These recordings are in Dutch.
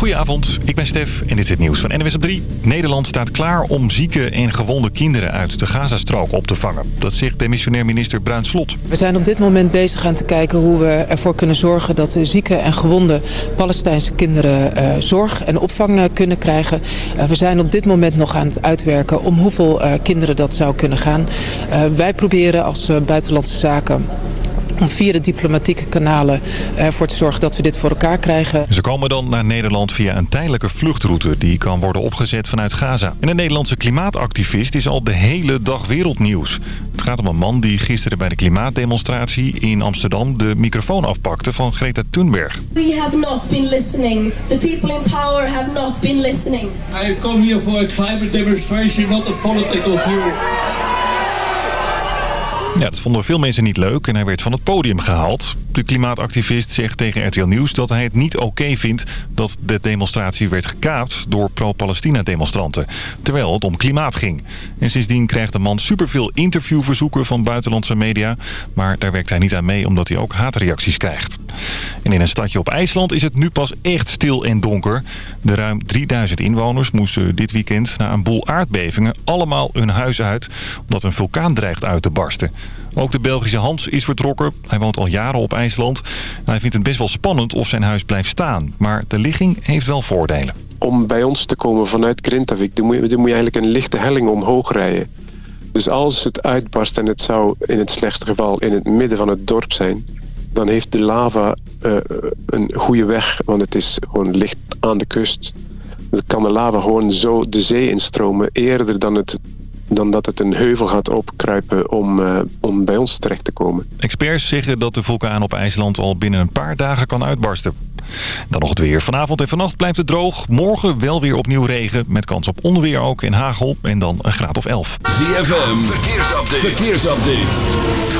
Goedenavond, ik ben Stef en dit is het nieuws van NWS op 3. Nederland staat klaar om zieke en gewonde kinderen uit de Gazastrook op te vangen. Dat zegt demissionair minister Bruin Slot. We zijn op dit moment bezig aan te kijken hoe we ervoor kunnen zorgen... dat de zieke en gewonde Palestijnse kinderen uh, zorg en opvang uh, kunnen krijgen. Uh, we zijn op dit moment nog aan het uitwerken om hoeveel kinderen dat zou kunnen gaan. wij proberen als Buitenlandse Zaken via de diplomatieke kanalen ervoor te zorgen dat we dit voor elkaar krijgen. Ze komen dan naar Nederland via een tijdelijke vluchtroute die kan worden opgezet vanuit Gaza. En een Nederlandse klimaatactivist is al de hele dag wereldnieuws. Het gaat om een man die gisteren bij de klimaatdemonstratie in Amsterdam de microfoon afpakte van Greta Thunberg. We have not been listening. The people in power have not been listening. I come here for a climate demonstration, not a political view. Ja, dat vonden veel mensen niet leuk en hij werd van het podium gehaald. De klimaatactivist zegt tegen RTL Nieuws dat hij het niet oké vindt... dat de demonstratie werd gekaapt door pro-Palestina-demonstranten. Terwijl het om klimaat ging. En sindsdien krijgt de man superveel interviewverzoeken van buitenlandse media. Maar daar werkt hij niet aan mee omdat hij ook haatreacties krijgt. En in een stadje op IJsland is het nu pas echt stil en donker. De ruim 3000 inwoners moesten dit weekend na een boel aardbevingen allemaal hun huis uit... omdat een vulkaan dreigt uit te barsten. Ook de Belgische Hans is vertrokken. Hij woont al jaren op IJsland. Hij vindt het best wel spannend of zijn huis blijft staan. Maar de ligging heeft wel voordelen. Om bij ons te komen vanuit Grintavik, dan moet je, dan moet je eigenlijk een lichte helling omhoog rijden. Dus als het uitbarst en het zou in het slechtste geval in het midden van het dorp zijn... dan heeft de lava uh, een goede weg, want het is gewoon licht aan de kust. Dan kan de lava gewoon zo de zee instromen eerder dan het dan dat het een heuvel gaat opkruipen om, uh, om bij ons terecht te komen. Experts zeggen dat de vulkaan op IJsland al binnen een paar dagen kan uitbarsten. Dan nog het weer. Vanavond en vannacht blijft het droog. Morgen wel weer opnieuw regen. Met kans op onweer ook in hagel. En dan een graad of 11. ZFM. Verkeersupdate. Verkeersupdate.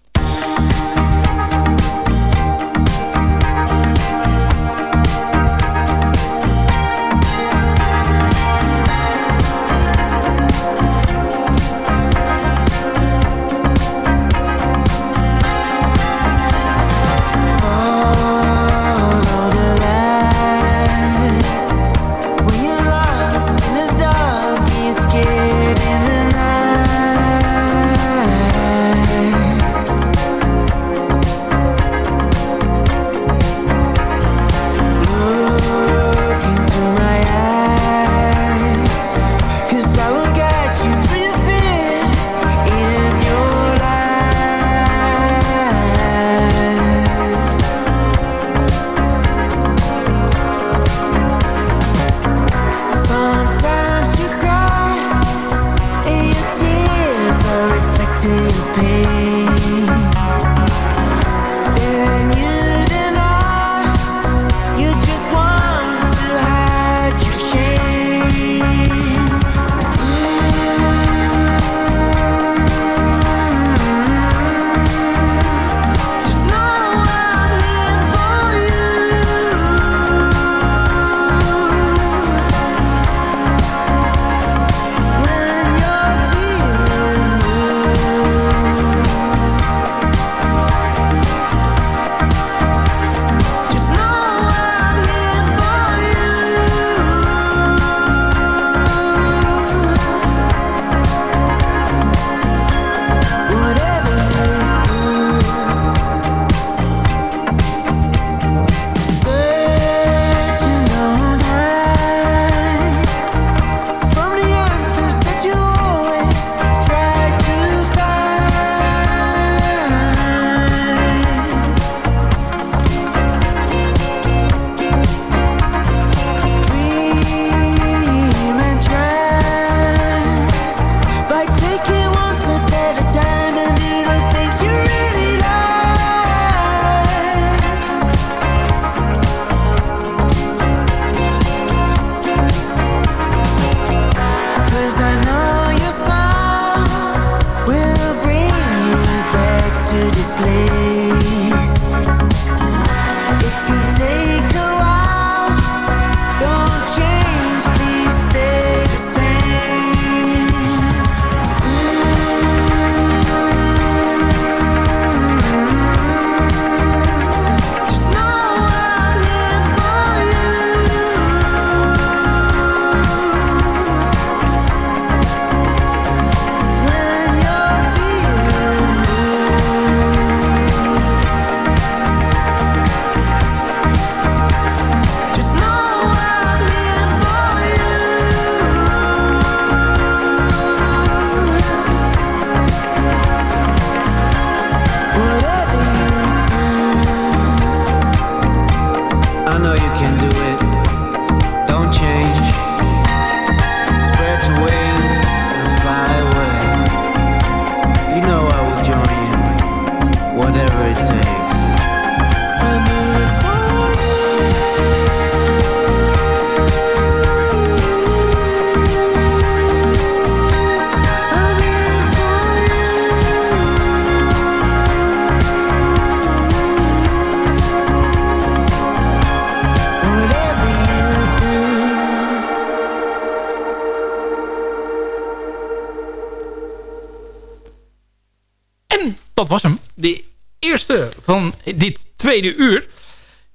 Eerste van dit tweede uur.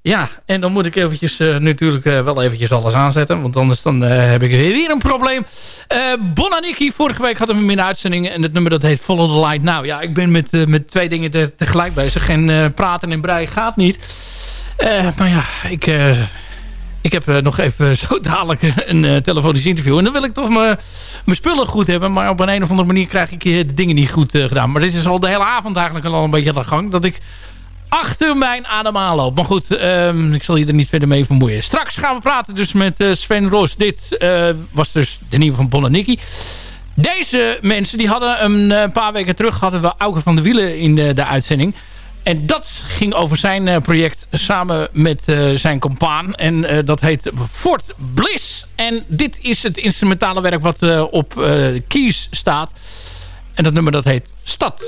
Ja, en dan moet ik eventjes uh, natuurlijk uh, wel eventjes alles aanzetten. Want anders dan uh, heb ik weer een probleem. Bonaniki, vorige week hadden we hem in de uitzending. En het nummer dat heet Follow the Light. Nou ja, ik ben met, met twee dingen te, tegelijk bezig. En praten en breien gaat niet. maar ja, ik ik heb uh, nog even zo dadelijk een uh, telefonisch interview. En dan wil ik toch mijn spullen goed hebben. Maar op een, een of andere manier krijg ik de dingen niet goed gedaan. Maar dit is al de hele avond eigenlijk al een beetje aan de gang. Dat ik achter mijn adem aanloop. Maar goed, um, ik zal je er niet verder mee vermoeien. Straks gaan we praten dus met Sven Roos. Dit was dus de nieuwe van Bonaniki. Deze mensen die hadden een paar weken terug... hadden we Auken van de Wielen in de, de uitzending... En dat ging over zijn uh, project samen met uh, zijn compaan. En uh, dat heet Fort Bliss. En dit is het instrumentale werk wat op Kies staat. En dat nummer dat heet Stad.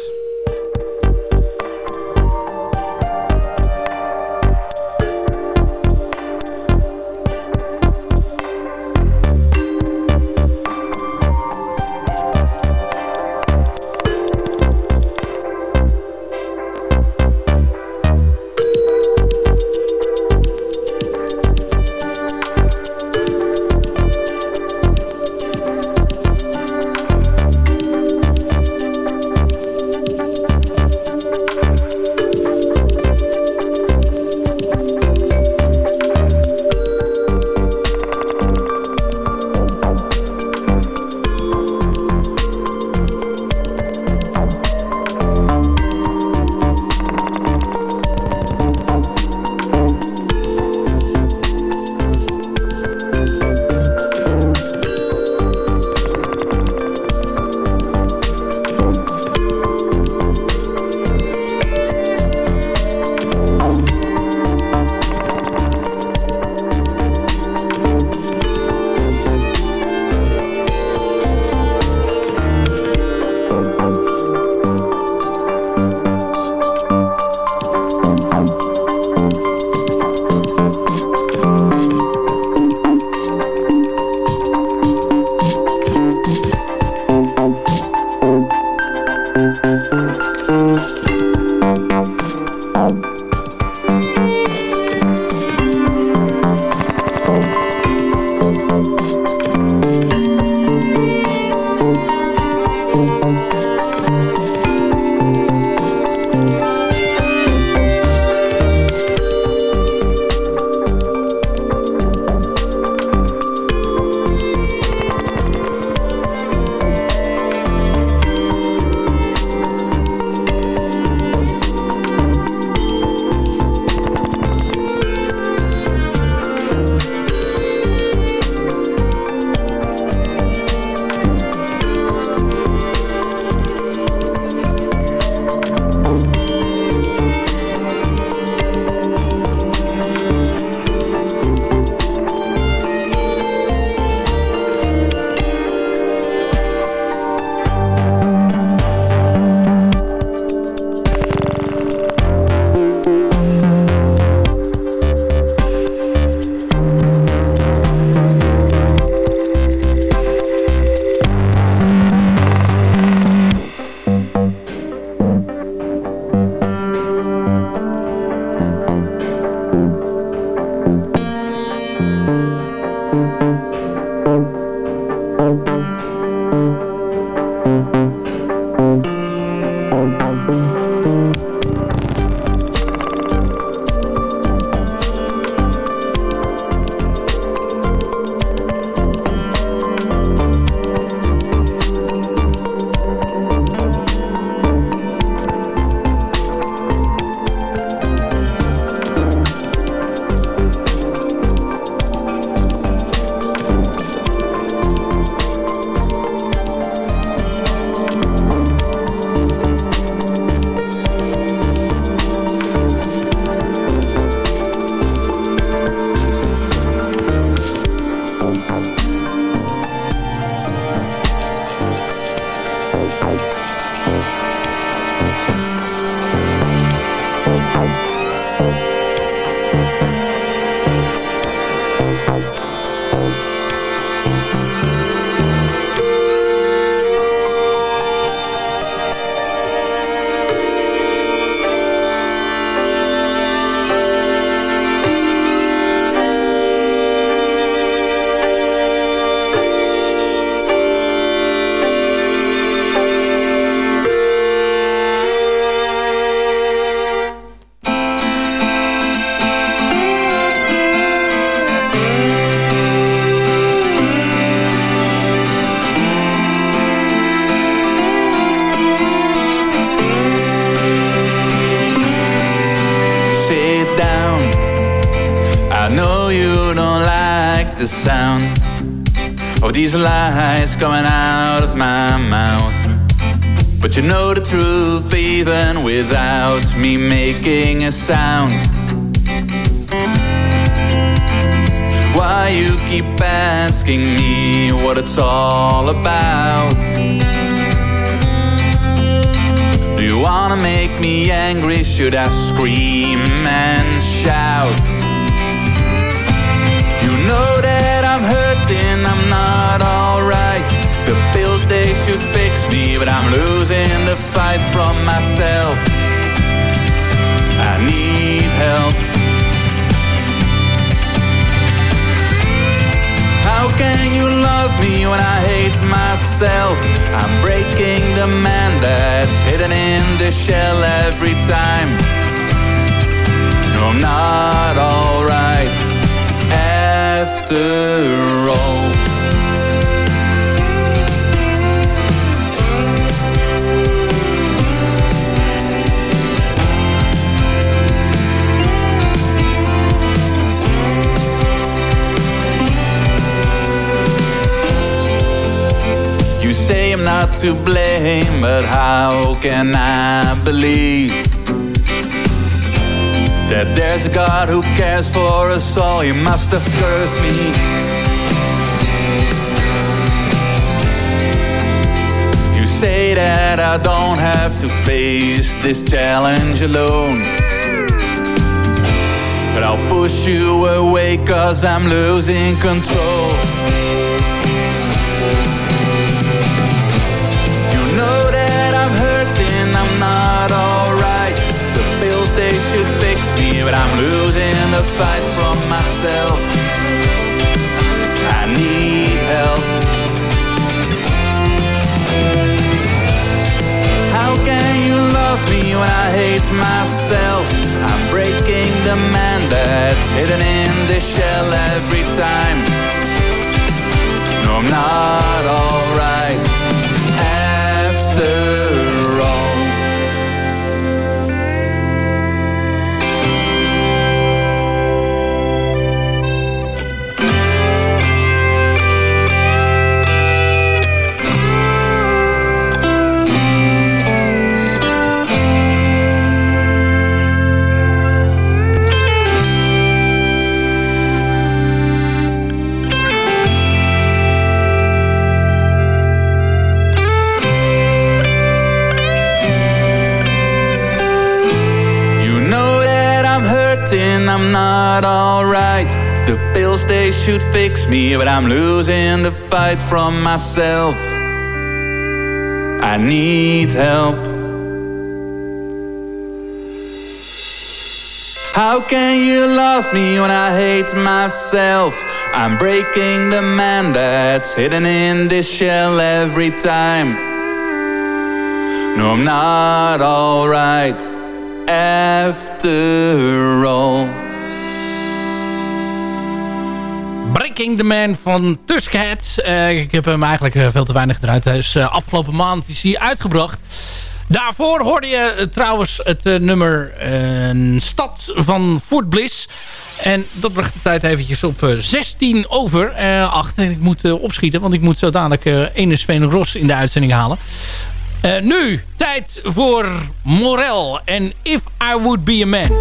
Myself. I need help. How can you love me when I hate myself? I'm breaking the man that's hidden in the shell every time. No, I'm not alright after all. Not to blame, but how can I believe that there's a God who cares for us all? He must have cursed me. You say that I don't have to face this challenge alone. But I'll push you away cause I'm losing control. Losing the fight from myself. I need help. How can you love me when I hate myself? I'm breaking the man that's hidden in the shell every time. No, I'm not alright me, but I'm losing the fight from myself. I need help. How can you love me when I hate myself? I'm breaking the man that's hidden in this shell every time. No, I'm not alright after all. Breaking the Man van Tuskhead. Uh, ik heb hem eigenlijk uh, veel te weinig. Hij is uh, afgelopen maand is hij uitgebracht. Daarvoor hoorde je trouwens het nummer Stad van Fort Bliss. En dat bracht de tijd eventjes op 16 over 8. En ik moet opschieten, want ik moet zo dadelijk ene Sven Ros in de uitzending halen. Uh, nu, tijd voor Morel en If I Would Be a Man.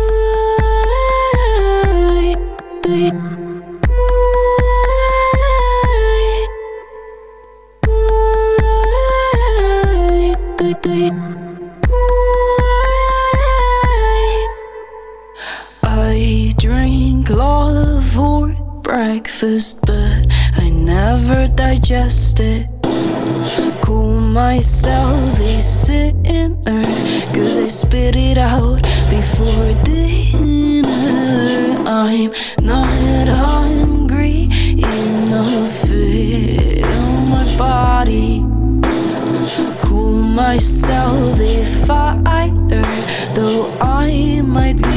I drink love for breakfast, but I never digest it. Call myself a sinner, cause I spit it out before dinner. I'm not hungry enough on my body myself if I err, though I might be.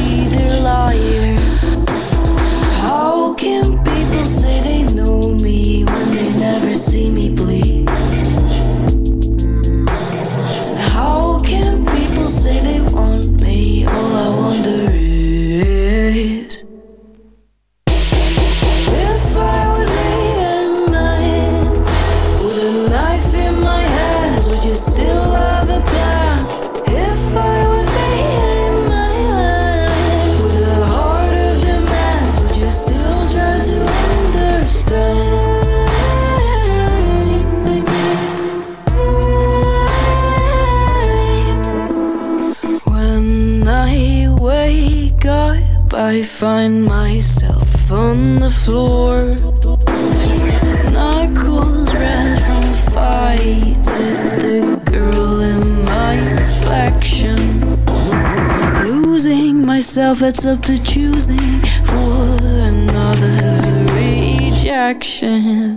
It's up to choosing for another rejection.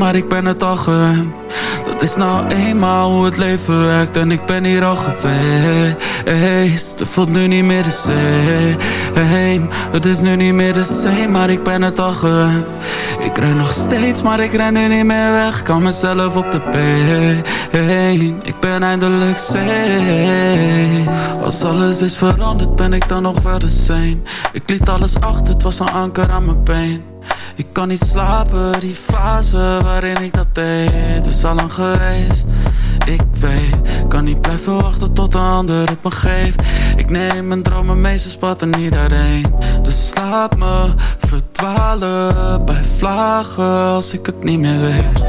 Maar ik ben het al gewend. Dat is nou eenmaal hoe het leven werkt. En ik ben hier al geweest. Het voelt nu niet meer de same. Het is nu niet meer de same, maar ik ben het al Ik ren nog steeds, maar ik ren nu niet meer weg. Kan mezelf op de been. Ik ben eindelijk safe. Als alles is veranderd, ben ik dan nog wel de same? Ik liet alles achter, het was een anker aan mijn been kan niet slapen, die fase waarin ik dat deed is al lang geweest. Ik weet, kan niet blijven wachten tot een ander het me geeft. Ik neem mijn dromen mee, ze spatten niet daarheen. Dus laat me verdwalen bij vlagen als ik het niet meer weet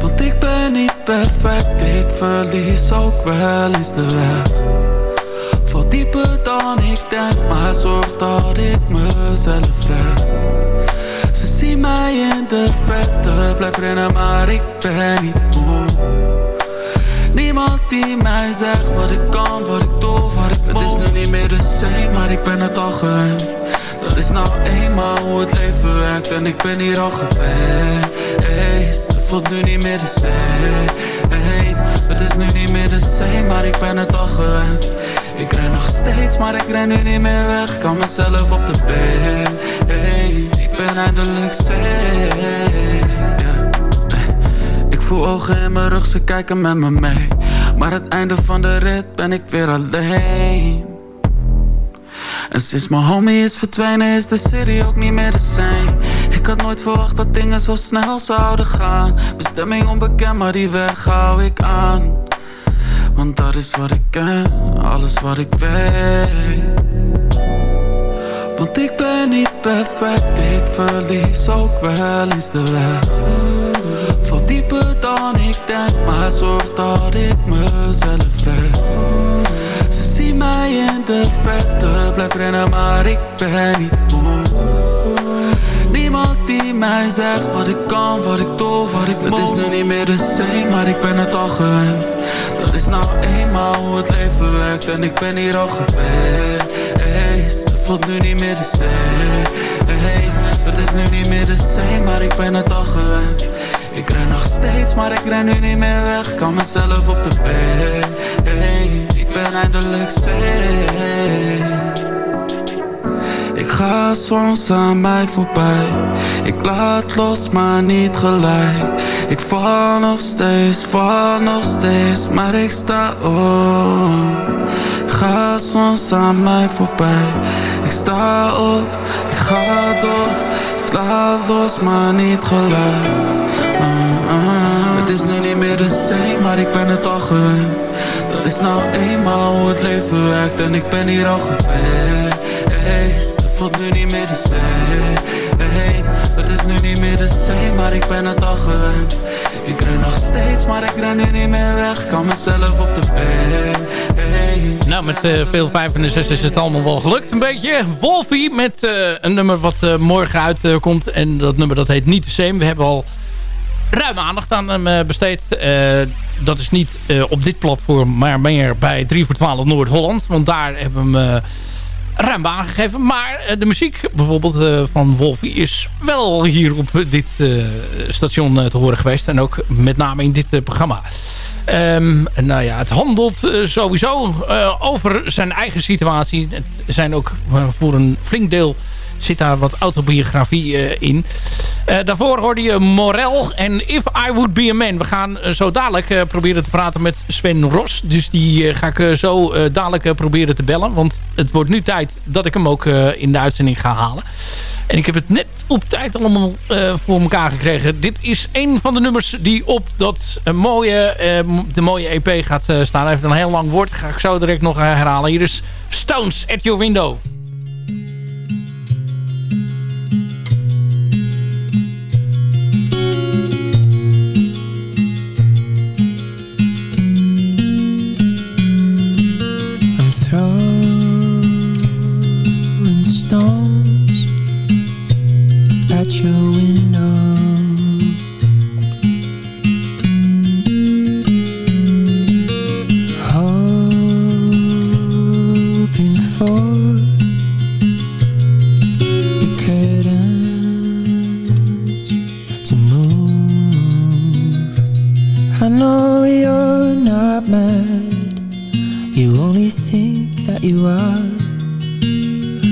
Want ik ben niet perfect, ik verlies ook wel eens de weg. Val dieper dan ik denk, maar zorg dat ik mezelf red ze zien mij in de verte, blijf rennen maar ik ben niet moe. Niemand die mij zegt wat ik kan, wat ik doe, wat ik moet Het is nu niet meer de same, maar ik ben het al gewend. Dat is nou eenmaal hoe het leven werkt en ik ben hier al geweest Het voelt nu niet meer de same. Het is nu niet meer de same, maar ik ben het al gewend ik ren nog steeds, maar ik ren nu niet meer weg. Kan mezelf op de been. Ik ben eindelijk safe. Ja. Ik voel ogen in mijn rug, ze kijken met me mee. Maar het einde van de rit ben ik weer alleen. En sinds mijn homie is verdwenen is de city ook niet meer de same. Ik had nooit verwacht dat dingen zo snel zouden gaan. Bestemming onbekend, maar die weg hou ik aan want dat is wat ik ken, alles wat ik weet. Want ik ben niet perfect, ik verlies ook wel eens de weg. Val dieper dan ik denk, maar zorg dat ik mezelf red. Ze zien mij in de verte, blijf rennen maar ik ben niet moe. Niemand die mij zegt wat ik kan, wat ik doe, wat ik moet Het is nu niet meer de same, maar ik ben het al gewend is nou eenmaal hoe het leven werkt En ik ben hier al geweest. Het voelt nu niet meer de same. Het is nu niet meer de same, maar ik ben het al gewend. Ik ren nog steeds, maar ik ren nu niet meer weg. Kan mezelf op de been. Ik ben eindelijk safe. Ik ga soms aan mij voorbij. Ik laat los, maar niet gelijk Ik val nog steeds, val nog steeds Maar ik sta op. Ga soms aan mij voorbij. Ik sta op, ik ga door. Ik laat los, maar niet uh, uh. Het is nu niet meer de same, maar ik ben het al Dat is nou eenmaal hoe het leven werkt En ik ben hier al geweest. Voelt nu niet meer de same Het is nu niet meer de same, maar ik ben het al gewend Ik ren nog steeds, maar ik ren nu niet meer weg Kan mezelf op de been Nou, met uh, veel 5 en 6 is het allemaal wel gelukt. Een beetje Wolfie met uh, een nummer wat uh, morgen uitkomt. en dat nummer dat heet Niet de Same. We hebben al ruim aandacht aan hem besteed. dat is niet op dit platform, maar meer bij 3 voor 12 Noord-Holland. Want daar hebben we ruim baan gegeven. Maar de muziek bijvoorbeeld van Wolfie is wel hier op dit station te horen geweest. En ook met name in dit programma. Um, nou ja, het handelt sowieso over zijn eigen situatie. Het zijn ook voor een flink deel zit daar wat autobiografie in. daarvoor hoorde je Morel en If I Would Be A Man. We gaan zo dadelijk proberen te praten met Sven Ros. Dus die ga ik zo dadelijk proberen te bellen. Want het wordt nu tijd dat ik hem ook in de uitzending ga halen. En ik heb het net op tijd allemaal voor elkaar gekregen. Dit is een van de nummers die op dat mooie, de mooie EP gaat staan. Hij heeft een heel lang woord. Ga ik zo direct nog herhalen. Hier is Stones at Your Window. Your window. Hoping for the curtains to move. I know you're not mad, you only think that you are.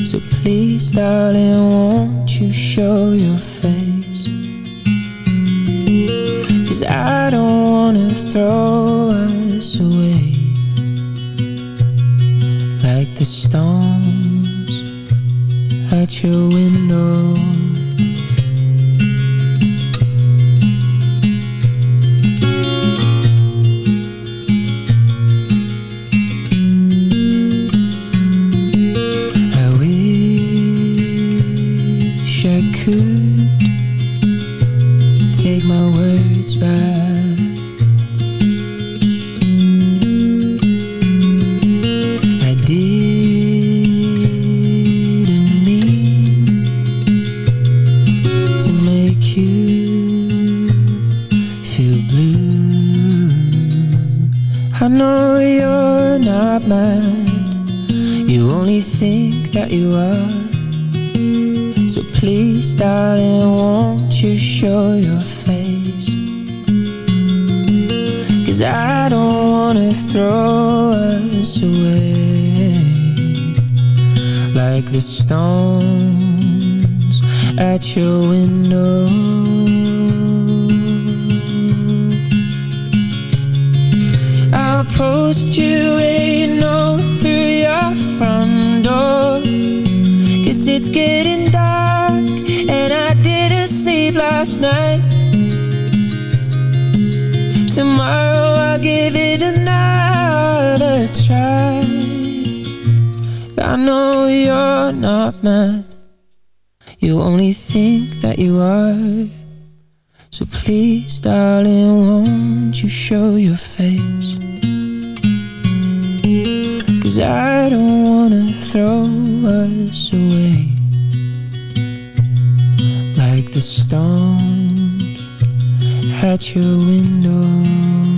So please, darling, you show your face? Cause I don't wanna throw us away Like the stones at your window I know you're not mad You only think that you are. So please, darling, won't you show your face? Cause I don't wanna throw us away. Like the stones at your window.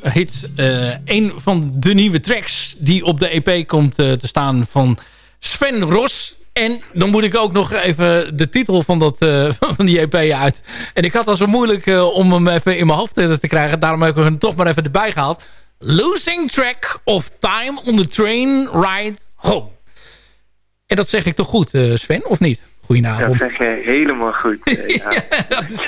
Heet uh, een van de nieuwe tracks die op de EP komt uh, te staan van Sven Ros. En dan moet ik ook nog even de titel van, dat, uh, van die EP uit. En ik had al zo moeilijk om hem even in mijn hoofd te krijgen. Daarom heb ik hem toch maar even erbij gehaald. Losing Track of Time on the Train Ride Home. En dat zeg ik toch goed, uh, Sven, of niet? Goedenavond. Dat zeg je helemaal goed. ja, ja, het is,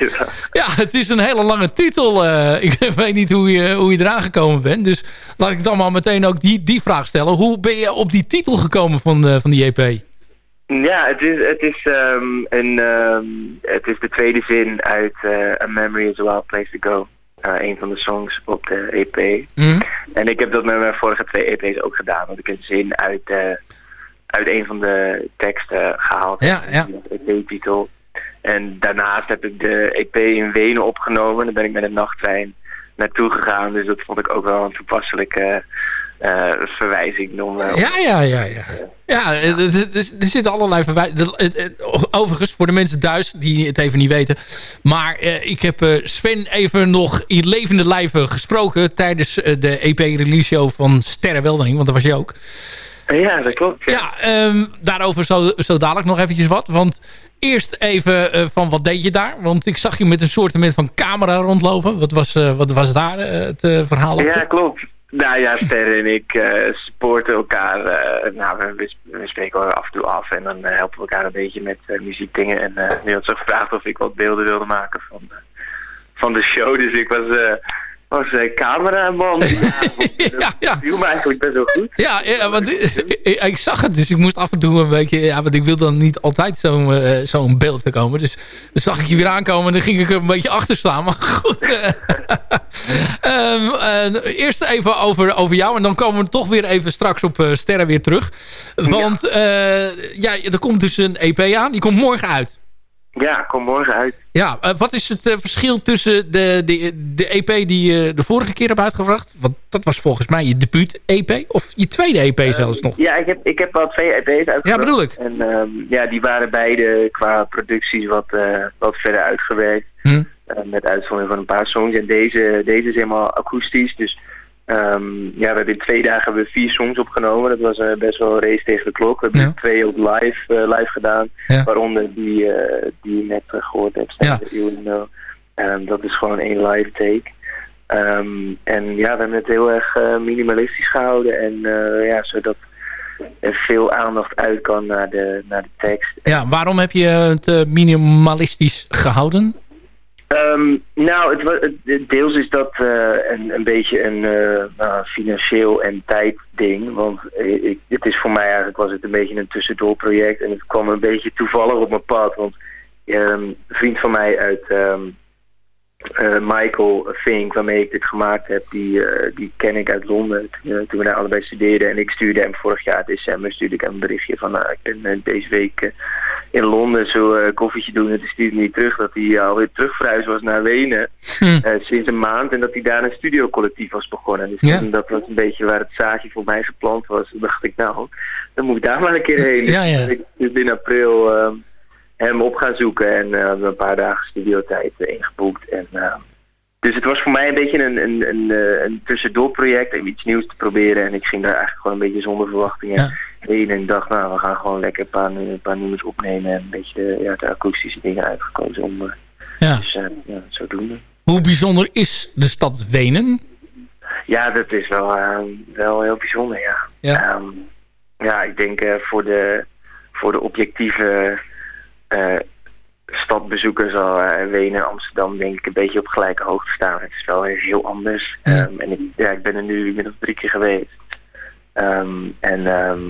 ja, het is een hele lange titel. Uh, ik weet niet hoe je, hoe je eraan gekomen bent. Dus laat ik dan maar meteen ook die, die vraag stellen. Hoe ben je op die titel gekomen van, uh, van die EP? Ja, het is, het, is, um, een, um, het is de tweede zin uit A Memory is a Wild Place to Go. Eh, een van de songs op de EP. Mhm. En ik heb dat met mijn vorige twee EP's ook gedaan. Want ik een zin uit, eh, uit een van de teksten gehaald. Ja, ja. De EP-titel. En daarnaast heb ik de EP in Wenen opgenomen. Daar ben ik met een nachttrein naartoe gegaan. Dus dat vond ik ook wel een toepasselijke verwijzing. Om, eh, Ja, ja, ja. ja. Ja, eh, er, er- er zitten allerlei verwijzingen. Overigens, voor de mensen thuis die het even niet weten. Maar eh, ik heb eh, Sven even nog in levende lijven gesproken... tijdens eh, de EP-release show van Sterrenweldering. Want dat was je ook. Ja, dat klopt. Ja, ehm, daarover zo, zo dadelijk nog eventjes wat. Want eerst even eh, van wat deed je daar? Want ik zag je met een soort van camera rondlopen. Wat was, eh, wat was daar eh, het eh, verhaal achter? Ja, klopt. Nou ja, Sterren en ik supporten elkaar. eh, nou, we, we, spreken wel af en toe af en dan eh, helpen we elkaar een beetje met muziekdingen. En nu had ze gevraagd of ik wat beelden wilde maken van, van de show. Dus ik was, was eh, cameraman. ja, ja. Dat viel me eigenlijk best wel goed. Ja, ja want ik, zag het, dus ik moest af en toe een beetje... Ja, want ik wil dan niet altijd zo'n eh, zo'n beeld te komen. Dus dan zag ik je weer aankomen en dan ging ik er een beetje achter staan. Maar goed. eh, eerst even over, over jou. En dan komen we toch weer even straks op Sterren weer terug. Want ja, er komt dus een EP aan. Die komt morgen uit. Ja, kom morgen uit. Ja, eh, wat is het eh, verschil tussen de, de, de EP die je de vorige keer hebt uitgebracht? Want dat was volgens mij je debuut-EP. Of je tweede EP zelfs nog. Ja, ik heb, ik heb al twee EP's uitgebracht. Ja, bedoel ik. En ehm, ja, die waren beide qua producties wat, eh, wat verder uitgewerkt. Hm. Eh, met uitzondering van een paar songs. En deze, deze is helemaal akoestisch. Dus ehm, ja, we hebben in twee dagen hebben we vier songs opgenomen. Dat was eh, best wel een race tegen de klok. We hebben twee ook live, eh, live gedaan. Ja. Waaronder die, eh, die je net eh, gehoord hebt. Ja. You. Ehm, dat is gewoon één live take. Ehm, en ja, we hebben het heel erg minimalistisch gehouden. En ja, zodat er veel aandacht uit kan naar de, naar de tekst. Ja, waarom heb je het minimalistisch gehouden? Ehm, nou, het, het- deels is dat eh, een, een beetje een eh, nou, financieel en tijdding. Want eh, ik, het is voor mij eigenlijk was het een beetje een tussendoorproject. En het kwam een beetje toevallig op mijn pad. Want ehm, een vriend van mij uit eh, Michael Fink, waarmee ik dit gemaakt heb, die, die ken ik uit Londen. Toen, toen we daar allebei studeerden. En ik stuurde hem vorig jaar december stuurde ik hem een berichtje van nou, ik ben deze week in Londen zo eh, koffietje doen. En toen stuurde hij niet terug dat hij eh, alweer terugverhuisd was naar Wenen. eh, sinds een maand. En dat hij daar een studiocollectief was begonnen. Dus Ja. dat was een beetje waar het zaadje voor mij geplant was. Toen dacht ik nou, dan moet ik daar maar een keer heen. Ja, ja. Dus ik dus in april ehm, hem op gaan zoeken. En hebben een paar dagen studiotijd ingeboekt. En, eh, dus het was voor mij een beetje een, een, een, eh, een tussendoorproject. Om iets nieuws te proberen. En ik ging daar eigenlijk gewoon een beetje zonder verwachtingen heen. En dacht, nou, we gaan gewoon lekker een paar, een paar nummers opnemen. En een beetje eh, ja, de akoestische dingen uitgekozen om... eh, Ja. Dus eh, ja, zodoende. Hoe bijzonder is de stad Wenen? Ja, dat is wel, wel heel bijzonder, ja. Ja. Ehm, ja, ik denk voor, de, voor de objectieve eh, stadbezoeker zal eh, Wenen en Amsterdam denk ik een beetje op gelijke hoogte staan. Het is wel heel anders. Ehm, en ik, ja, ik ben er nu inmiddels drie keer geweest. Ehm, en ehm,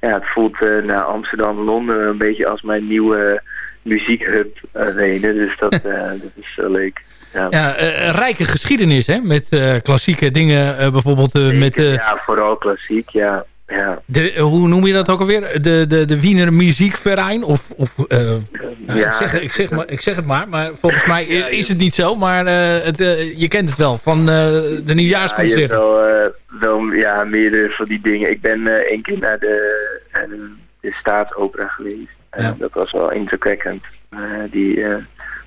ja, het voelt eh, naar Amsterdam, Londen een beetje als mijn nieuwe muziekhub eh, Wenen. Dus dat, dat is wel leuk. Ja. Ja, een rijke geschiedenis, hè? Met klassieke dingen, bijvoorbeeld met... ja, vooral klassiek, ja. Ja. de, eh, hoe noem je dat ook alweer? De, de, de Wiener Muziekverein? Of, of eh, nou, Ja. ik, zeg, ik, zeg maar, ik zeg het maar, maar volgens mij is het niet zo. Maar eh, het, eh, je kent het wel van eh, de Ja, je nieuwjaarsconcerten. hebt wel, eh, wel ja, meerdere van die dingen. Ik ben eh één keer naar de, eh, de staatsopera geweest. Eh, Dat was wel indrukwekkend. Eh, die, eh,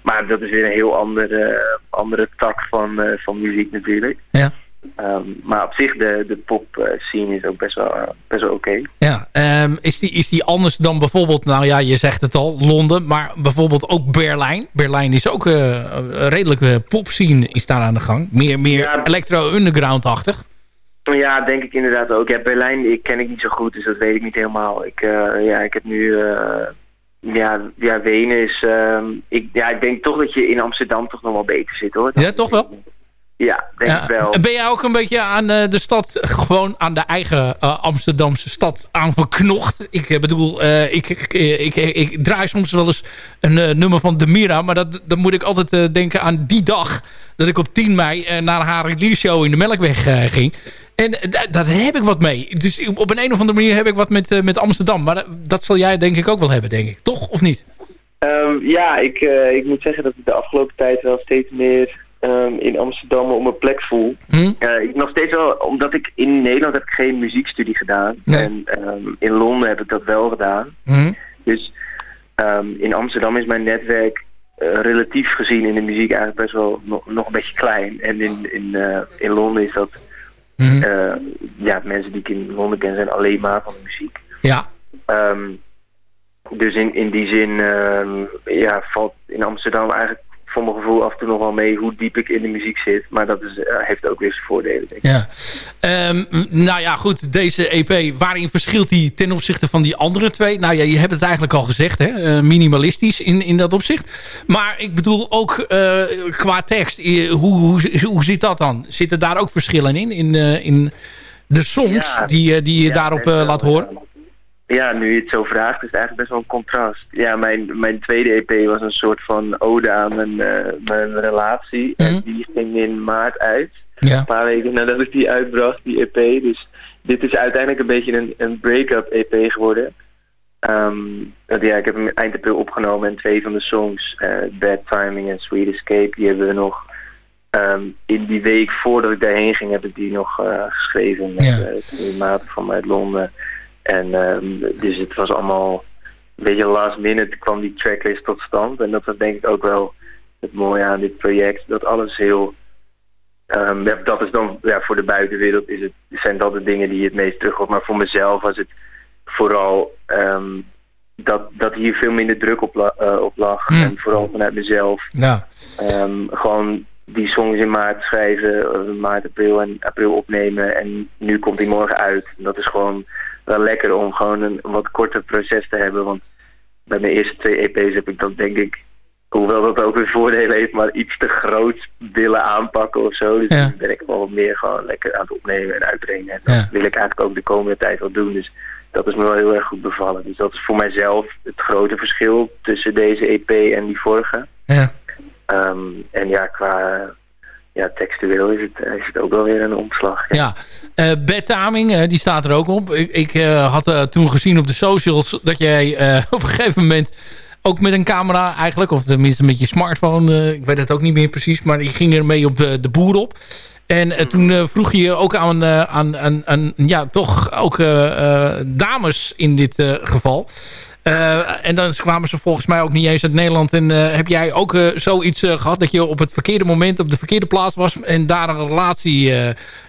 maar dat is weer een heel andere, andere tak van, eh, van muziek natuurlijk. Ja. Ehm, maar op zich, de, de pop eh, scene is ook best wel, eh, best wel oké. Ja, ehm, is, die, is die anders dan bijvoorbeeld, nou ja, je zegt het al, Londen, maar bijvoorbeeld ook Berlijn. Berlijn is ook eh, een redelijke popscene is daar aan de gang. Meer, meer electro-underground-achtig. Ja, denk ik inderdaad ook. Ja, Berlijn ik ken ik niet zo goed, dus dat weet ik niet helemaal. Ik, ja, ik heb nu... ja, ja, Wenen is... ehm, ik, ja, ik denk toch dat je in Amsterdam toch nog wel beter zit, hoor. Ja, toch wel? Ja, denk ik wel. Ben jij ook een beetje aan uh, de stad, gewoon aan de eigen uh, Amsterdamse stad aan verknocht? Ik uh, bedoel, ik, ik, ik, ik, draai soms wel eens een nummer van Demira, maar dat, dan moet ik altijd denken aan die dag dat ik op 10 mei naar haar release show in de Melkweg ging. En daar heb ik wat mee. Dus op een, een of andere manier heb ik wat met, met Amsterdam. Maar dat zal jij denk ik ook wel hebben, denk ik. Toch? Of niet? Um, ja, ik, ik moet zeggen dat ik de afgelopen tijd wel steeds meer um, in Amsterdam op mijn plek voel. Hm? Uh, ik nog steeds wel, omdat ik in Nederland heb ik geen muziekstudie gedaan. Nee. En um, in Londen heb ik dat wel gedaan. Hm? Dus um, in Amsterdam is mijn netwerk uh, relatief gezien in de muziek eigenlijk best wel nog, nog een beetje klein. En in, in, uh, in Londen is dat... Hm? ja, mensen die ik in Londen ken zijn alleen maar van de muziek. Ja. dus in, in die zin ja, valt in Amsterdam eigenlijk voor mijn gevoel af en toe nog wel mee hoe diep ik in de muziek zit. Maar dat is, uh, heeft ook weer zijn voordelen, denk ik. Ja. Um, nou ja, goed. Deze EP, waarin verschilt die ten opzichte van die andere twee? Nou ja, je hebt het eigenlijk al gezegd, hè? Uh, minimalistisch in, in dat opzicht. Maar ik bedoel ook uh, qua tekst. Hoe, hoe, hoe zit dat dan? Zitten daar ook verschillen in? In, in de songs ja, die, die je ja, daarop laat horen? Ja, nu je het zo vraagt, is het eigenlijk best wel een contrast. Ja, mijn, mijn tweede EP was een soort van ode aan mijn, uh, mijn relatie. En mhm. die ging in maart uit. Ja. Een paar weken nadat ik die uitbracht, die EP. Dus dit is uiteindelijk een beetje een, een break-up EP geworden. Um, ja, ik heb hem eind april opgenomen en twee van de songs, uh, Bad Timing en Sweet Escape, die hebben we nog um, in die week voordat ik daarheen ging, heb ik die nog uh, geschreven met ja. uh, maten van uit Londen. En um, dus het was allemaal een beetje last minute kwam die tracklist tot stand. En dat was denk ik ook wel het mooie aan dit project. Dat alles heel... Um, dat is dan ja, voor de buitenwereld is het, zijn dat de dingen die het meest terugkomt. Maar voor mezelf was het vooral um, dat, dat hier veel minder druk op, la, uh, op lag. Mm. En vooral vanuit mezelf. Ja. Gewoon die songs in maart schrijven, maart, april en april opnemen. En nu komt die morgen uit. En dat is gewoon wel lekker om gewoon een wat korter proces te hebben. Want bij mijn eerste twee EP's heb ik dan denk ik, hoewel dat ook weer voordelen heeft, maar iets te groot willen aanpakken of zo. Dus ja. dan ben ik wel wat meer gewoon lekker aan het opnemen en uitbrengen. En dat ja. wil ik eigenlijk ook de komende tijd wel doen. Dus dat is me wel heel erg goed bevallen. Dus dat is voor mijzelf het grote verschil tussen deze EP en die vorige. Ja. Um, en ja, qua ja, textueel is het, is het ook wel weer een omslag. Ja, ja. Taming, uh, die staat er ook op. Ik, ik uh, had toen gezien op de socials dat jij op een gegeven moment ook met een camera eigenlijk, of tenminste met je smartphone, ik weet het ook niet meer precies, maar je ging ermee op de, de boer op. En toen vroeg je ook aan, aan, aan, aan ja, toch ook dames in dit geval. Uh, en dan kwamen ze volgens mij ook niet eens uit Nederland. En uh, heb jij ook uh, zoiets gehad dat je op het verkeerde moment op de verkeerde plaats was en daar een relatie...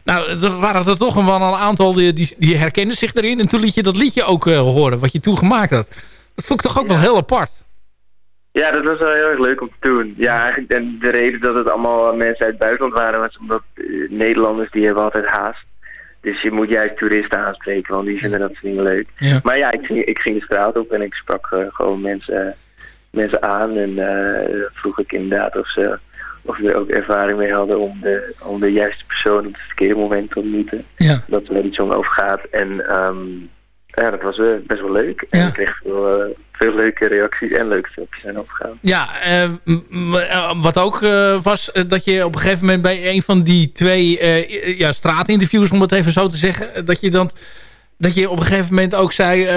nou, er waren er toch wel een aantal die, die, die herkenden zich erin. En toen liet je dat liedje ook horen, wat je toen gemaakt had. Dat vond ik toch ook ja. wel heel apart. Ja, dat was wel heel erg leuk om te doen. Ja, eigenlijk, en de reden dat het allemaal mensen uit het buitenland waren, was omdat Nederlanders die hebben altijd haast. Dus je moet juist toeristen aanspreken, want die vinden dat niet leuk. Ja. Maar ja, ik ging, ik ging de straat op en ik sprak uh, gewoon mensen, mensen aan. En uh, vroeg ik inderdaad of ze, of ze er ook ervaring mee hadden om de, om de juiste persoon op het verkeerde moment te ontmoeten. Ja. Dat er iets om over gaat. En um, ja, dat was uh, best wel leuk. En ik kreeg veel, veel leuke reacties en leuke filmpjes zijn opgegaan. Ja, uh, wat ook uh, was dat je op een gegeven moment bij een van die twee ja, straatinterviews, om het even zo te zeggen, dat je, dan, dat je op een gegeven moment ook zei,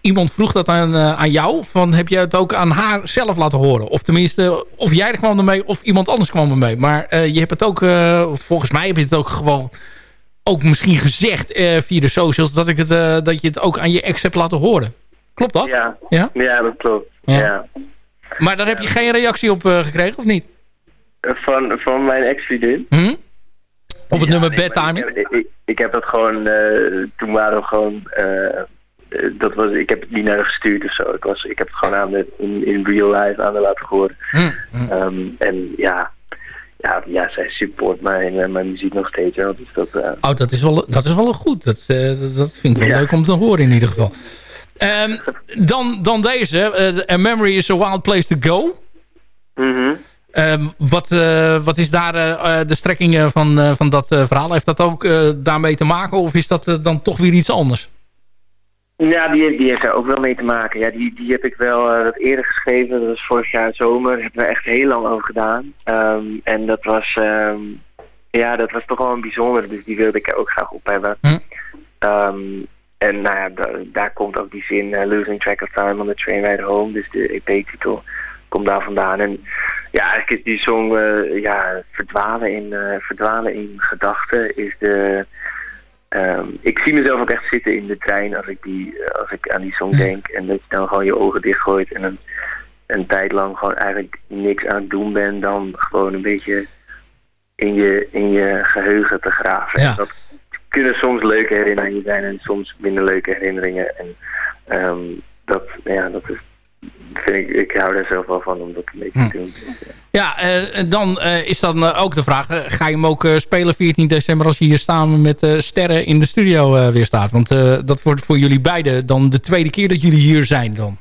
iemand vroeg dat aan, aan jou, van heb je het ook aan haar zelf laten horen? Of tenminste, of jij er kwam ermee of iemand anders kwam ermee. Maar je hebt het ook, volgens mij heb je het ook gewoon ook misschien gezegd via de socials, dat, ik het, dat je het ook aan je ex hebt laten horen. Klopt dat? Ja, ja? ja dat klopt. Ja. Maar daar heb je geen reactie op uh, gekregen, of niet? Van, van mijn ex-vriendin? Hm? Op het nummer nee, Timing? Ik, ik, ik, heb dat gewoon... Toen waren we gewoon... Dat was, ik heb het niet naar haar gestuurd of zo. Ik, was, ik heb het gewoon aan de, in, in real life aan de laten horen. Hm, hm. Um, en ja, ja, ja, zij support mijn, mijn muziek nog steeds. Dus dat, uh... Oh, dat is wel, dat is wel goed. Dat, dat, dat vind ik wel leuk om te horen in ieder geval. Um, dan, dan deze. A Memory is a Wild Place to Go. Mm -hmm. Ehm, wat, wat is daar de strekking van, van dat verhaal? Heeft dat ook daarmee te maken of is dat dan toch weer iets anders? Ja, die, die heeft daar ook wel mee te maken. Ja, die, die heb ik wel uh, wat eerder geschreven. Dat was vorig jaar zomer. Daar hebben we echt heel lang over gedaan. Um, en dat was, um, ja, dat was toch wel een bijzonder. Dus die wilde ik ook graag op hebben. Hm. Um, en nou ja, daar komt ook die zin uh, Losing Track of Time on the Train Ride Home. Dus de EP-titel komt daar vandaan. En ja, eigenlijk is die song uh, ja, verdwalen in, verdwalen in gedachten is de Um, ik zie mezelf ook echt zitten in de trein als ik, die, eh, als ik aan die song denk. En dat je dan gewoon je ogen dichtgooit en een, een tijd lang gewoon eigenlijk niks aan het doen bent dan gewoon een beetje in je, in je geheugen te graven. Ja. Dat kunnen soms leuke herinneringen zijn en soms minder leuke herinneringen. En um, dat, ja, dat is vind ik, ik hou daar zelf wel van om dat een beetje te doen. Ja, uh, dan uh, is dan uh, ook de vraag, ga je hem ook spelen 14 december als je hier staan met sterren in de studio weer staat? Want dat wordt voor jullie beiden dan de tweede keer dat jullie hier zijn dan.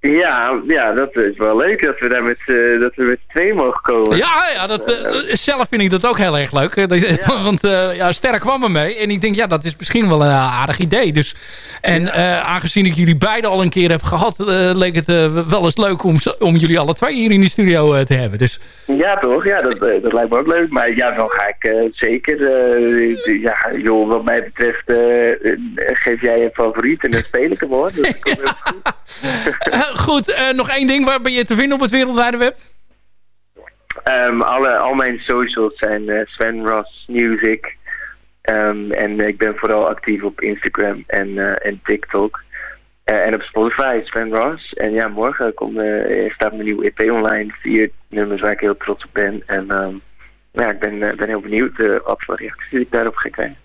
Ja, ja, dat is wel leuk dat we daar met, uh, dat we met twee mogen komen. Ja, ja dat, uh, zelf vind ik dat ook heel erg leuk. Ja. Want uh, ja, Sterk kwam er mee. En ik denk, ja, dat is misschien wel een aardig idee. Dus, en aangezien ik jullie beiden al een keer heb gehad... leek het wel eens leuk om, om jullie alle twee hier in de studio te hebben. Dus. Ja, toch? Ja, dat, dat lijkt me ook leuk. Maar ja, dan ga ik zeker... ja, joh, wat mij betreft geef jij een favoriet en dan speel ik hem hoor. Dus dat komt heel goed. goed, uh, nog één ding. Waar ben je te vinden op het wereldwijde web? Um, alle, al mijn socials zijn uh, Sven Ross Music. Um, en ik ben vooral actief op Instagram en, uh, en TikTok. en op Spotify, Sven Ross. En ja, morgen komt, staat mijn nieuwe EP online. Vier nummers waar ik heel trots op ben. En um, ja, ik ben, ben heel benieuwd wat voor reacties ik daarop ga krijgen.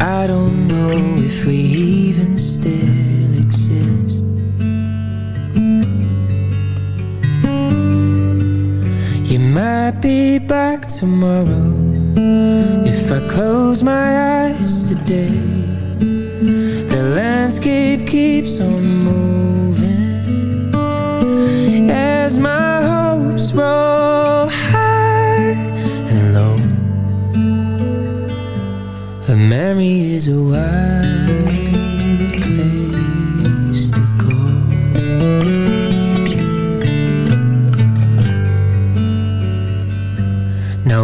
I don't know if we even still might be back tomorrow. If I close my eyes today The landscape keeps on moving. As my hopes roll high and low A memory is a wild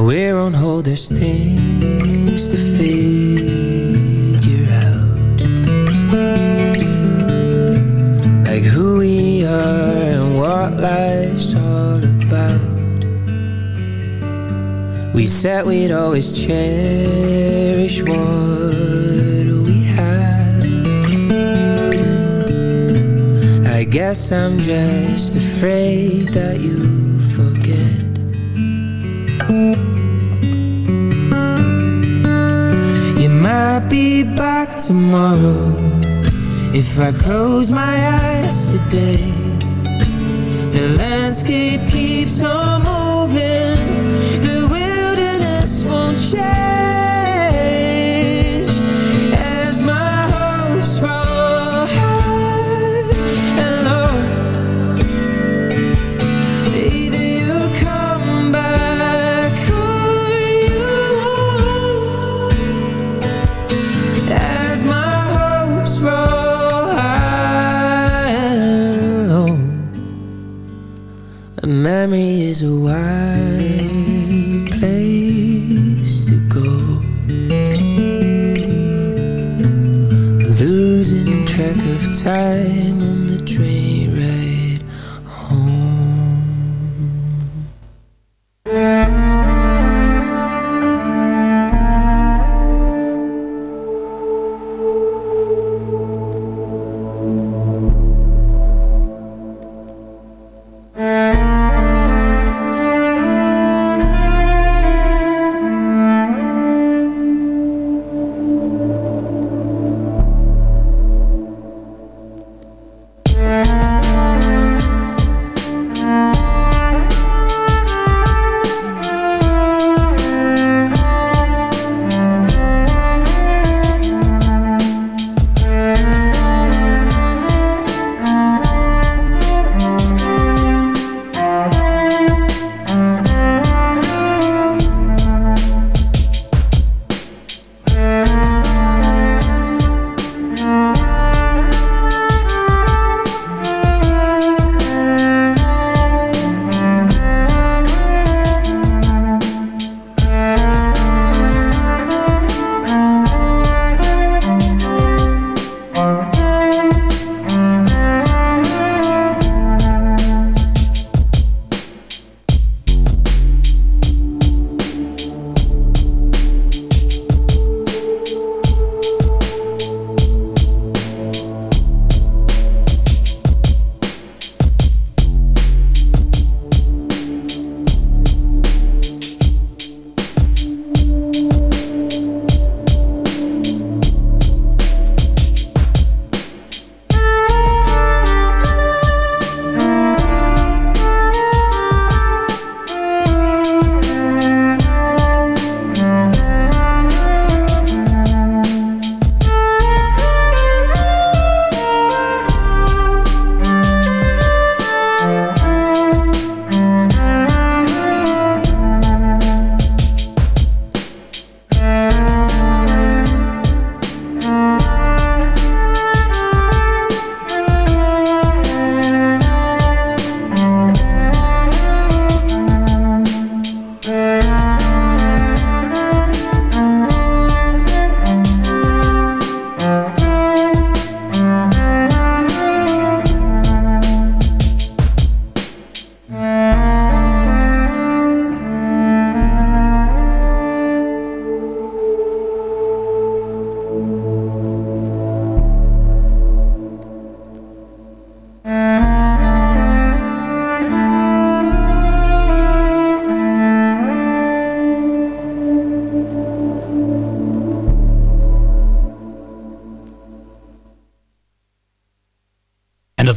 We're on hold, there's things to figure out. Like who we are and what life's all about. We said we'd always cherish what we have. I guess I'm just afraid that you might be back tomorrow. If I close my eyes today The landscape keeps on moving. The wilderness won't change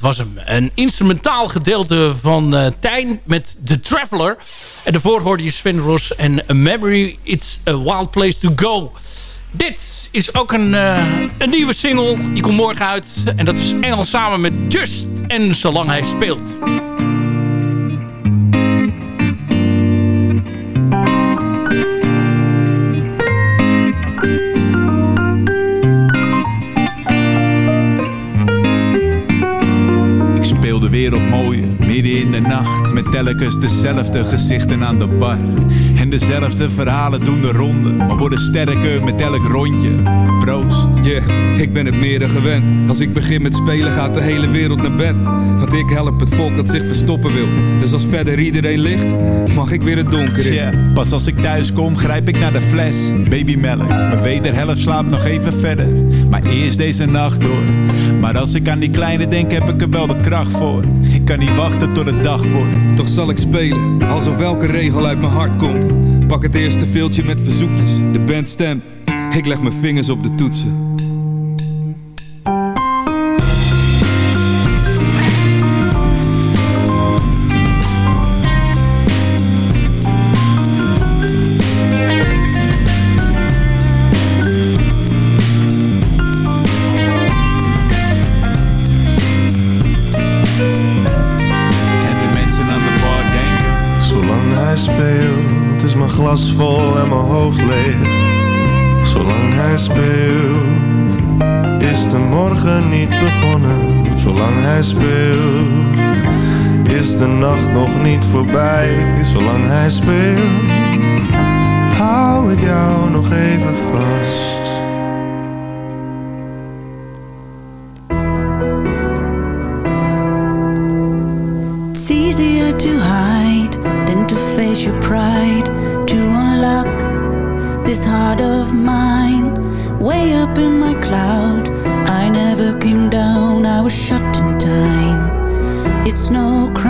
dat was hem. Een instrumentaal gedeelte van uh, Tijn met The Traveler. En daarvoor hoorde je Sven Ross en A Memory It's a Wild Place to Go. Dit is ook een, eh, een nieuwe single. Die komt morgen uit. En dat is Engels samen met Just en Zolang Hij Speelt. telkens dezelfde gezichten aan de bar. En dezelfde verhalen doen de ronde, maar worden sterker met elk rondje proost. Yeah, ik ben het meer gewend. Als ik begin met spelen gaat de hele wereld naar bed. Want ik help het volk dat zich verstoppen wil. Dus als verder iedereen ligt, mag ik weer het donker in. Pas als ik thuis kom grijp ik naar de fles. Babymelk, mijn wederhelft slaapt nog even verder. Maar eerst deze nacht door. Maar als ik aan die kleine denk heb ik er wel de kracht voor. Ik kan niet wachten tot het dag wordt. Toch zal ik spelen, alsof welke regel uit mijn hart komt. Pak het eerste veeltje met verzoekjes, de band stemt. Ik leg mijn vingers op de toetsen. en de mensen aan de bar denken. Zolang hij Speelt, is mijn glas vol en mijn hoofd leeg Zolang hij speelt, is de morgen niet begonnen. Zolang hij speelt, is de nacht nog niet voorbij. Zolang hij speelt, hou ik jou nog even vast. heart of mine, way up in my cloud. I never came down, I was shut in time. It's no crime.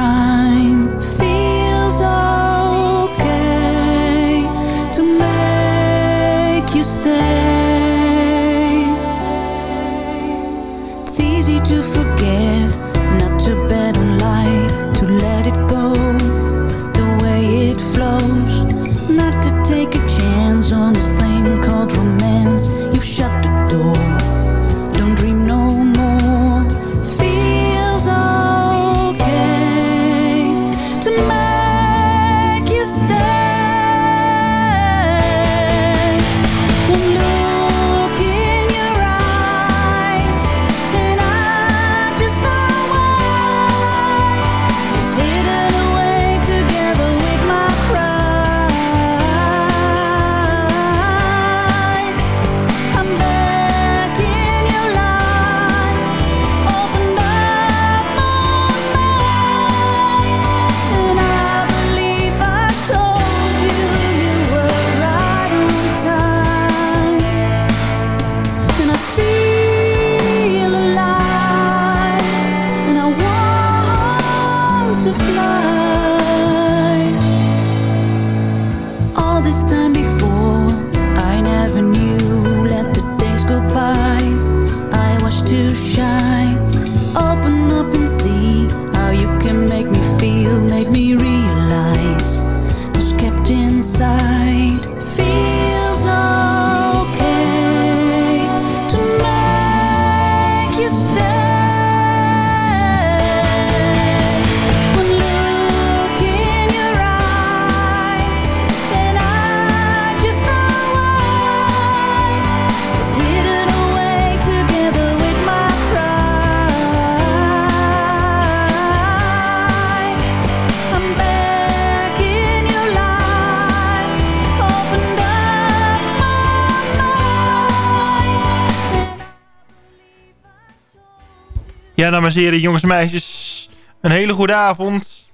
dames en heren, jongens en meisjes. Een hele goede avond.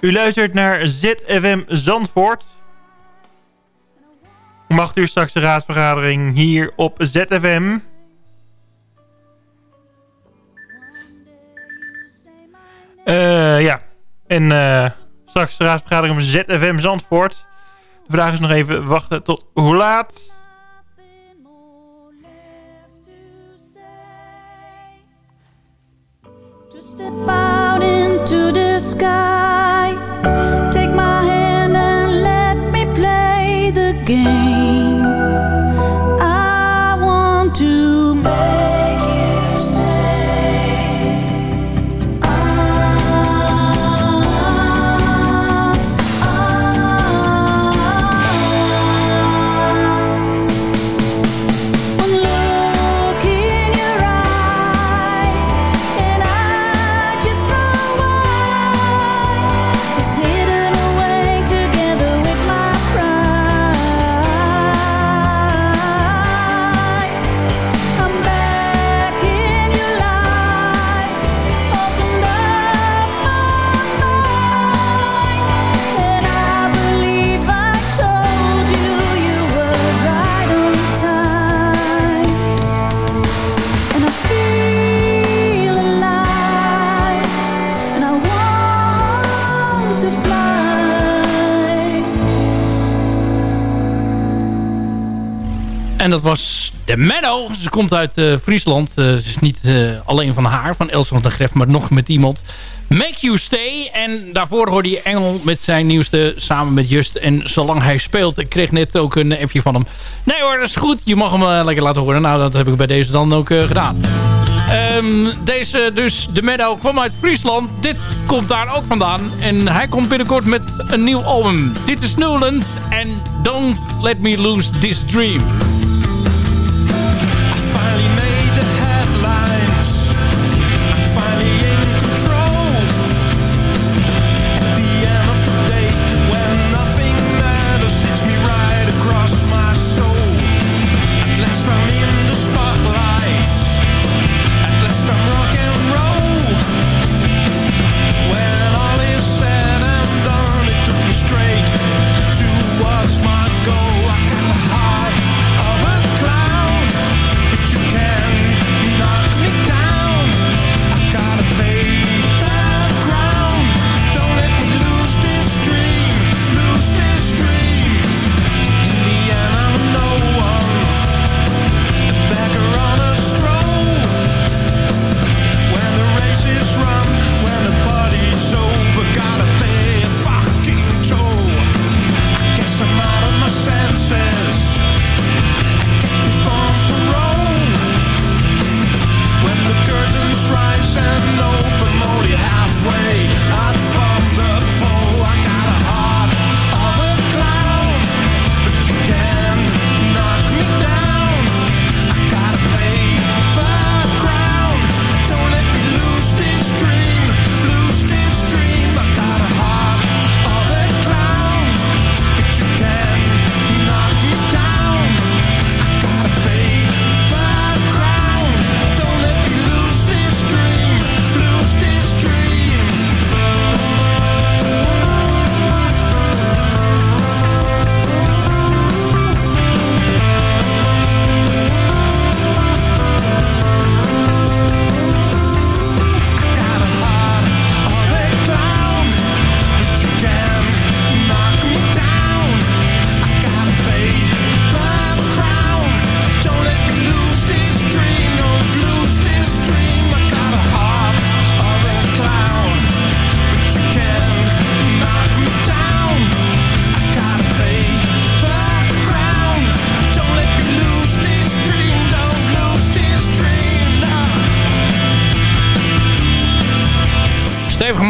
U luistert naar ZFM Zandvoort. Mag u straks de raadsvergadering hier op ZFM. Eh, ja, en eh, straks de raadsvergadering op ZFM Zandvoort. De vraag is nog even wachten tot hoe laat... En dat was de Meadow. Ze komt uit uh, Friesland. Uh, ze is niet uh, alleen van haar, van Elsa van der Gref, maar nog met iemand. Make You Stay. En daarvoor hoorde je Engel met zijn nieuwste samen met Just. En zolang hij speelt, ik kreeg net ook een appje van hem. Nee hoor, dat is goed. Je mag hem lekker laten horen. Nou, dat heb ik bij deze dan ook gedaan. Um, deze, dus, de Meadow kwam uit Friesland. Dit komt daar ook vandaan. En hij komt binnenkort met een nieuw album. Dit is Newland en Don't Let Me Lose This Dream.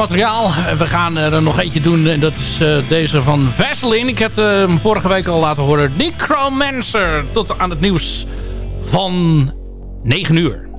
Materiaal. We gaan er nog eentje doen. En dat is uh, deze van Vaseline. Ik heb hem vorige week al laten horen. Necromancer. Tot aan het nieuws van 9 uur.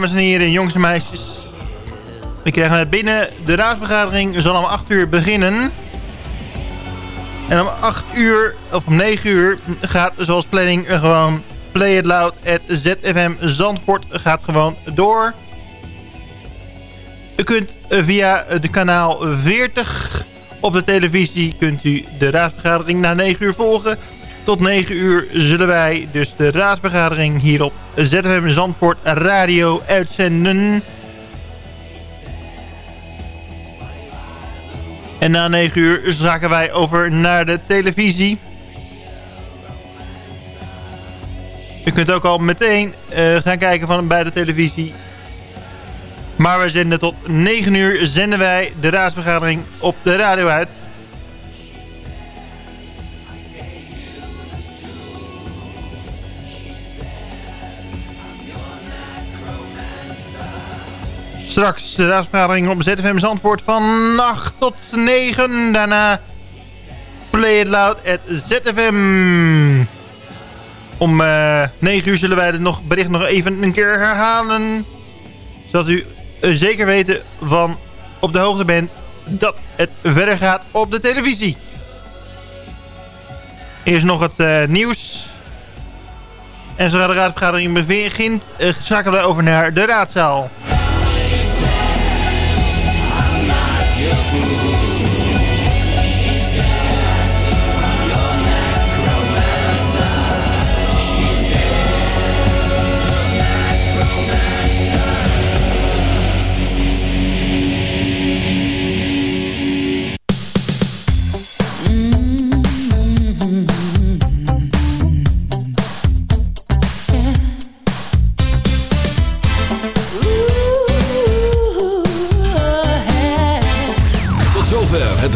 Dames en heren, jongens en meisjes. We krijgen net binnen. De raadsvergadering zal om 8 uur beginnen. En om 8 uur, of om 9 uur, gaat zoals planning gewoon Play It Loud at ZFM Zandvoort gaat gewoon door. U kunt via de kanaal 40 op de televisie kunt u de raadsvergadering na 9 uur volgen. Tot 9 uur zullen wij dus de raadsvergadering hier op ZFM Zandvoort Radio uitzenden. En na 9 uur schakelen wij over naar de televisie. U kunt ook al meteen uh, gaan kijken van bij de televisie. Maar we zenden tot 9 uur zenden wij de raadsvergadering op de radio uit. Straks de raadsvergadering op ZFM Zandvoort van 8 tot 9. Daarna Play It Loud at ZFM. Om uh, 9 uur zullen wij het nog, bericht nog even een keer herhalen. Zodat u uh, zeker weten van op de hoogte bent dat het verder gaat op de televisie. Eerst nog het uh, nieuws. En zodra de raadsvergadering begint, schakelen we over naar de raadzaal.